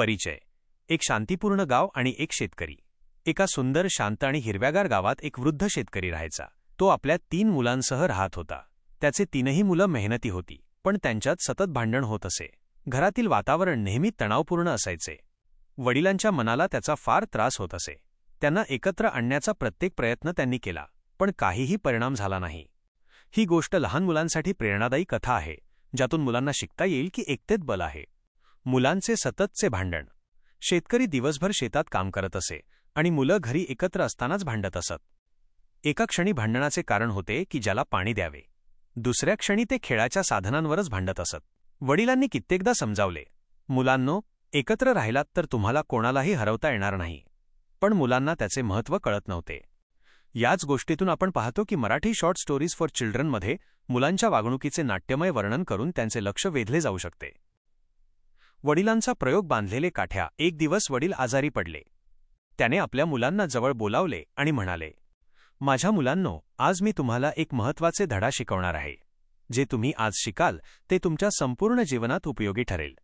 परिचय. एक शांतीपूर्ण गाव आणि एक शेतकरी. एका सुंदर शांत आणि हिरव्यागार गावात एक वृद्ध शेतकरी राहायचा. तो आपल्या तीन मुलांसह राहत होता. त्याचे तीनही मुलं मेहनती होती पण त्यांच्यात सतत भांडण होत असे. घरातील वातावरण नेहमी तणावपूर्ण असायचे. वडिलांच्या मनाला त्याचा फार त्रास होत असे. त्यांना एकत्र आणण्याचा प्रत्येक प्रयत्न त्यांनी केला पण काहीही परिणाम झाला नाही. ही गोष्ट लहान मुलांसाठी प्रेरणादायी कथा आहे ज्यातून मुलांना शिकता येईल की एकतेत बल आहे. मुलांचे सततचे भांडण. शेतकरी दिवसभर शेतात काम करत असे आणि मुलं घरी एकत्र असतानाच भांडत असत. एका क्षणी भांडणाचे कारण होते की ज्याला पाणी द्यावे. दुसऱ्या क्षणी ते खेळाच्या साधनांवरच भांडत असत. वडिलांनी कित्येकदा समजावले मुलांनो एकत्र राहिलात तर तुम्हाला कोणालाही हरवता येणार नाही. पण मुलांना त्याचे महत्त्व कळत नव्हते. याच गोष्टीतून आपण पाहतो की मराठी शॉर्ट स्टोरीज फॉर चिल्ड्रनमध्ये मुलांच्या वागणुकीचे नाट्यमय वर्णन करून त्यांचे लक्ष वेधले जाऊ शकते. वडिलांचा प्रयोग बांधलेले काठ्या. एक दिवस वडील आजारी पडले. त्याने आपल्या मुलांना जवळ बोलावले आणि म्हणाले माझ्या मुलांनो आज मी तुम्हाला एक महत्त्वाचे धडा शिकवणार आहे. जे तुम्ही आज शिकाल ते तुमच्या संपूर्ण जीवनात उपयोगी ठरेल.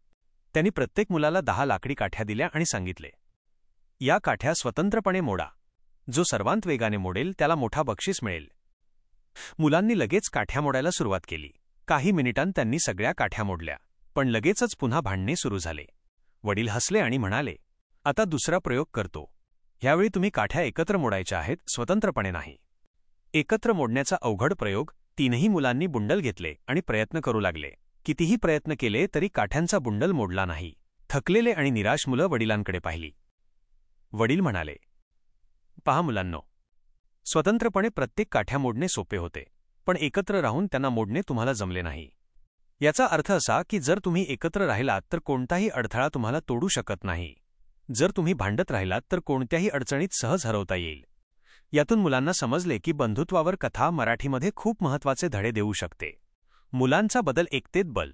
त्यांनी प्रत्येक मुलाला दहा लाकडी काठ्या दिल्या आणि सांगितले या काठ्या स्वतंत्रपणे मोडा. जो सर्वांत वेगाने मोडेल त्याला मोठा बक्षीस मिळेल. मुलांनी लगेच काठ्या मोडायला सुरुवात केली. काही मिनिटांत त्यांनी सगळ्या काठ्या मोडल्या. पण लगेचच पुन्हा भांडणे सुरू झाले. वडील हसले आणि म्हणाले आता दुसरा प्रयोग करतो. ह्यावेळी तुम्ही काठ्या एकत्र मोडायच्या आहेत स्वतंत्रपणे नाही. एकत्र मोडण्याचा अवघड प्रयोग तीनही मुलांनी बुंडल घेतले आणि प्रयत्न करू लागले. कितीही प्रयत्न केले तरी काठ्यांचा बुंडल मोडला नाही. थकलेले आणि निराश मुलं वडिलांकडे पाहिली. वडील म्हणाले पहा मुलांनो स्वतंत्रपणे प्रत्येक काठ्या मोडणे सोपे होते पण एकत्र राहून त्यांना मोडणे तुम्हाला जमले नाही. याचा अर्थ असा की जर तुम्ही एकत्र राहिलात तर कोणताही अडथळा तुम्हाला तोडू शकत नाही. जर तुम्ही भांडत राहिलात तर कोणत्याही अडचणीत सहज हरवता येईल. यातून मुलांना समजले की बंधुत्वावर कथा मराठीमध्ये खूप महत्त्वाचे धडे देऊ शकते. मुलांचा बदल एकतेत बल.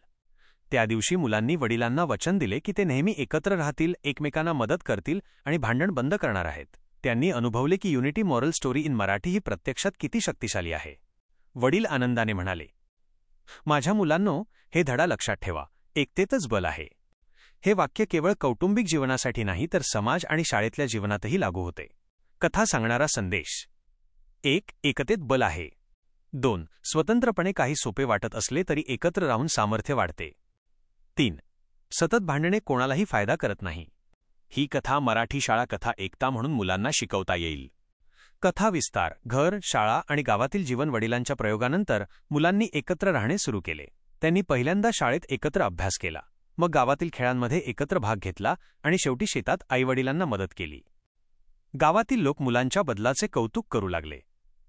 त्या दिवशी मुलांनी वडिलांना वचन दिले की ते नेहमी एकत्र राहतील एकमेकांना मदत करतील आणि भांडण बंद करणार आहेत. त्यांनी अनुभवले की unity moral story in Marathi ही प्रत्यक्षात किती शक्तिशाली आहे. वडील आनंदाने म्हणाले माझ्या मुलांनो हे धडा लक्षात ठेवा. एकतेतच बल आहे. हे वाक्य केवळ कौटुंबिक जीवनासाठी नाही तर समाज आणि शाळेतल्या जीवनातही लागू होते. कथा सांगणारा संदेश. एक एकतेत बल आहे. दोन स्वतंत्रपणे काही सोपे वाटत असले तरी एकत्र राहून सामर्थ्य वाढते. तीन सतत भांडणे कोणालाही फायदा करत नाही. ही कथा मराठी शाळा कथा एकता म्हणून मुलांना शिकवता येईल. कथा विस्तार घर शाळा आणि गावातील जीवन वडिलांच्या प्रयोगानंतर मुलांनी एकत्र राहणे सुरू केले. त्यांनी पहिल्यांदा शाळेत एकत्र अभ्यास केला. मग गावातील खेळांमध्ये एकत्र भाग घेतला आणि शेवटी शेतात आईवडिलांना मदत केली. गावातील लोक मुलांच्या बदलाचे कौतुक करू लागले.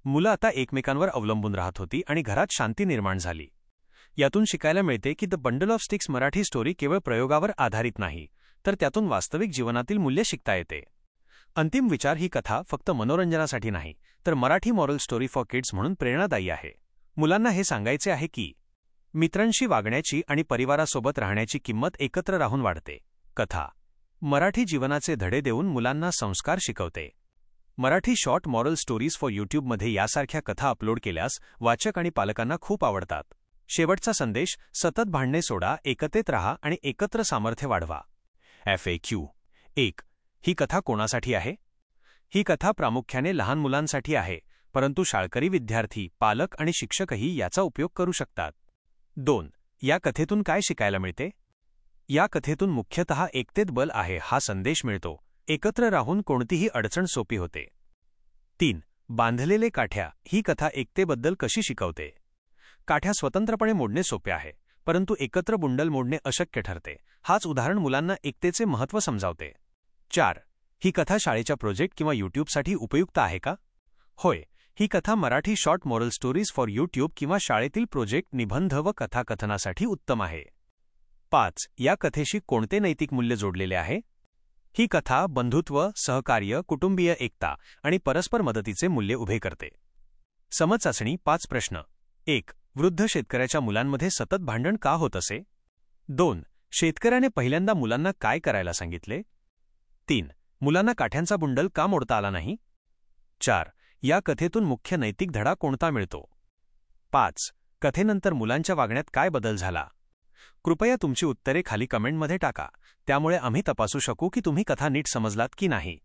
मुलं आता एकमेकांवर अवलंबून राहत होती आणि घरात शांती निर्माण झाली. यातून शिकायला मिळते की the bundle of sticks Marathi story केवळ प्रयोगावर आधारित नाही तर त्यातून वास्तविक जीवनातील मूल्य शिकता येते. अंतिम विचार ही कथा फक्त मनोरंजनासाठी नाही तर Marathi moral story for kids म्हणून प्रेरणादायी आहे. मुलांना हे सांगायचे आहे की मित्रांशी वागण्याची आणि परिवारासोबत राहण्याची किंमत एकत्र राहून वाढते. कथा. मराठी जीवनाचे धडे देऊन मुलांना संस्कार शिकवते. Marathi short moral stories for यूट्यूबमध्ये यासारख्या कथा अपलोड केल्यास वाचक आणि पालकांना खूप आवडतात. शेवटचा संदेश सतत भांडणे सोडा एकतेत राहा आणि एकत्र सामर्थ्य वाढवा. एफ ए क्यू एक ही कथा कोणासाठी आहे? ही कथा प्रामुख्याने लहान मुलांसाठी आहे परंतु शाळकरी विद्यार्थी पालक आणि शिक्षकही याचा उपयोग करू शकतात. दोन या कथेतून काय शिकायला मिळते? या कथेतून मुख्यतः एकतेत बल आहे हा संदेश मिळतो. एकत्र राहून कोणतीही अडचण सोपी होते. तीन बांधलेले काठ्या ही कथा एकतेबद्दल कशी शिकवते? काठ्या स्वतंत्रपणे मोडणे सोपे आहे परंतु एकत्र बुंडल मोडणे अशक्य ठरते. हाच उदाहरण मुलांना एकतेचे महत्त्व समजावते. चार. ही कथा शाळेच्या प्रोजेक्ट किंवा यूट्यूबसाठी उपयुक्त आहे का? होय. ही कथा Marathi short moral stories for YouTube किंवा शाळेतील प्रोजेक्ट निबंध व कथाकथनासाठी उत्तम आहे. पाच. या कथेशी कोणते नैतिक मूल्य जोडलेले आहे? ही कथा बंधुत्व सहकार्य कुटुंबीय एकता आणि परस्पर मदतीचे मूल्य उभे करते. समज चाचणी पाच प्रश्न. एक. वृद्ध शेतकऱ्याच्या मुलांमध्ये सतत भांडण का होत असे? दोन. शेतकऱ्याने पहिल्यांदा मुलांना काय करायला सांगितले? तीन. मुलांना काठ्यांचा बुंडल का मोडता आला नाही? चार. या कथेतून मुख्य नैतिक धडा कोणता मिळतो? पाच. कथेनंतर मुलांच्या वागण्यात काय बदल झाला? कृपया तुमची उत्तरे खाली कमेंटमध्ये टाका. त्यामुळे आम्ही तपासू शकू की तुम्ही कथा नीट समजलात की नाही.